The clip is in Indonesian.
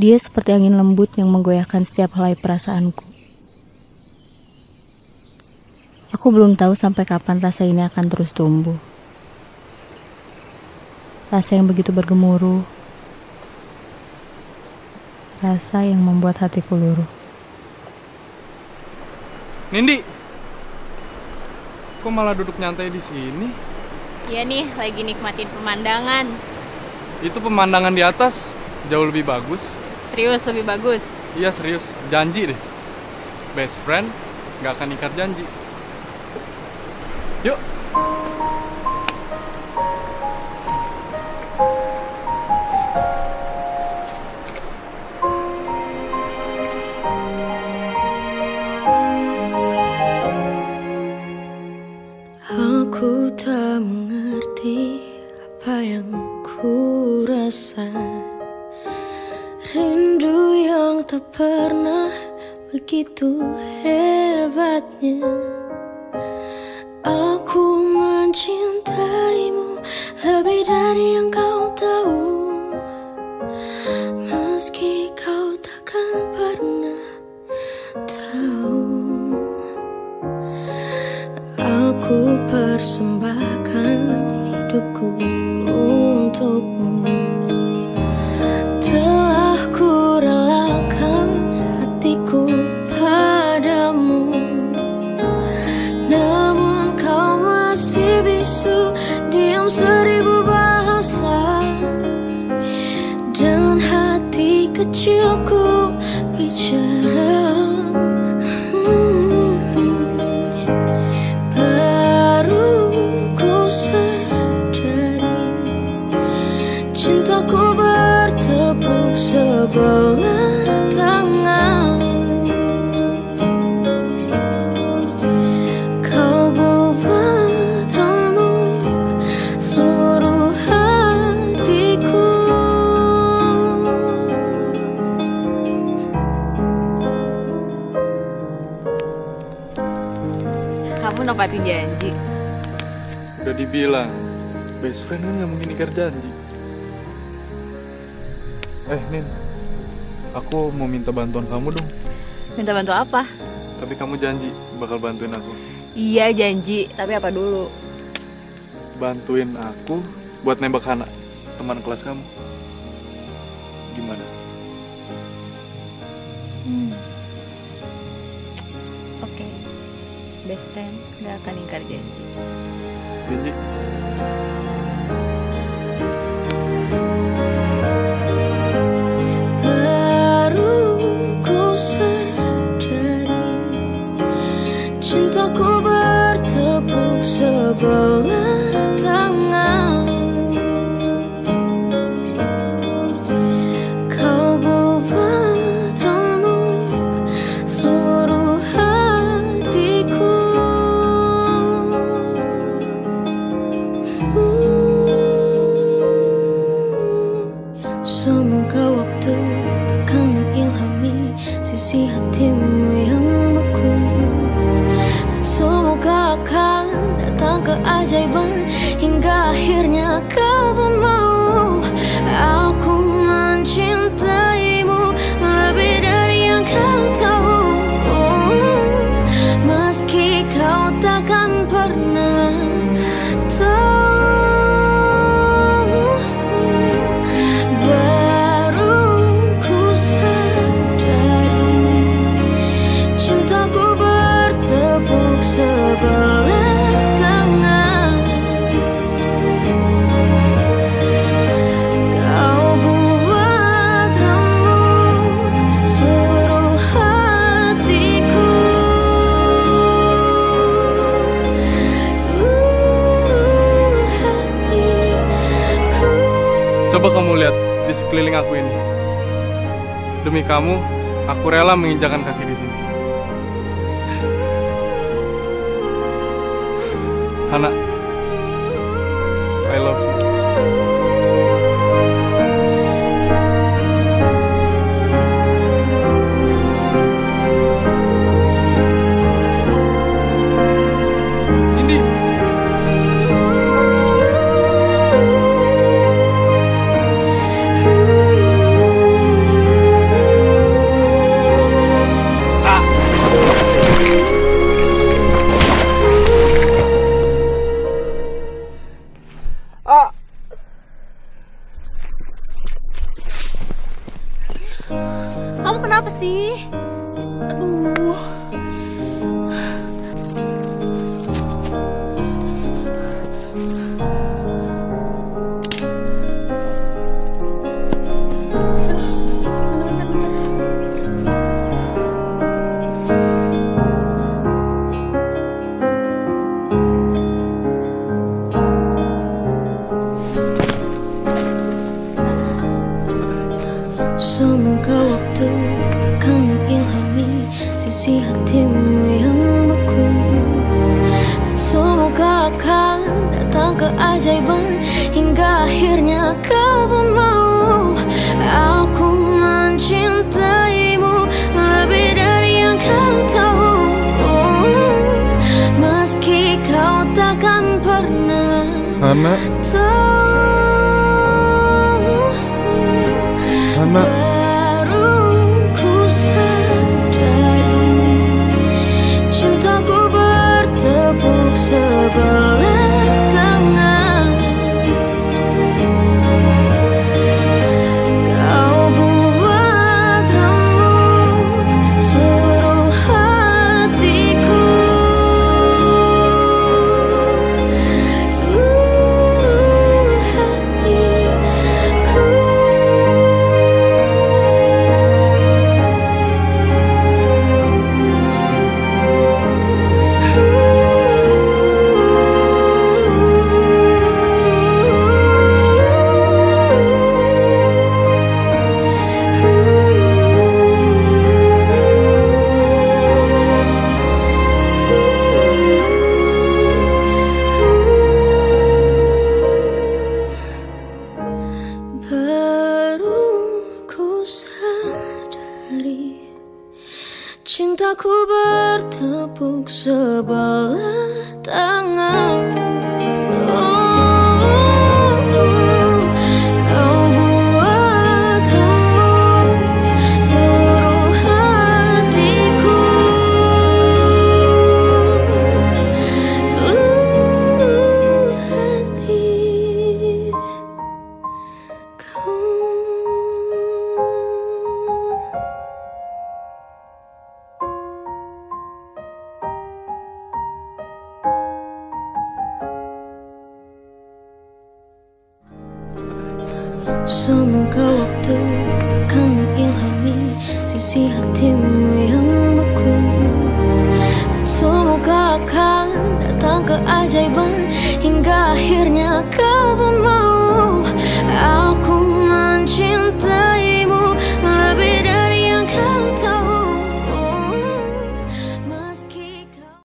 Dia seperti angin lembut yang menggoyahkan setiap helai perasaanku. Aku belum tahu sampai kapan rasa ini akan terus tumbuh. Rasa yang begitu bergemuruh. Rasa yang membuat hatiku luruh. Nindi, kok malah duduk nyantai di sini? Iya nih, lagi nikmatin pemandangan. Itu pemandangan di atas jauh lebih bagus. Serius lebih bagus. Iya serius, janji deh. Best friend gak akan ikat janji. Yuk. Tak pernah begitu hebatnya. Aku mencintaimu lebih dari yang kau Udah dibilang, best friend kan gak mungkin ikat janji. Eh, Nin. Aku mau minta bantuan kamu dong. Minta bantu apa? Tapi kamu janji bakal bantuin aku. Iya janji, tapi apa dulu? Bantuin aku buat nembak Hana, teman kelas kamu. Gimana? Hmm. Oke. Best friend gak akan ingkar janji. Janji. Baru Demi kamu, aku rela menginjakan kaki di sini. Hana, I love you. Keajaiban hingga akhirnya kau pun mau. Aku mencintaimu lebih dari yang kau tahu. Meski kau takkan pernah Hana, tahu. Hana. hari. Cintaku bertepuk sebelah tangan. ajaibın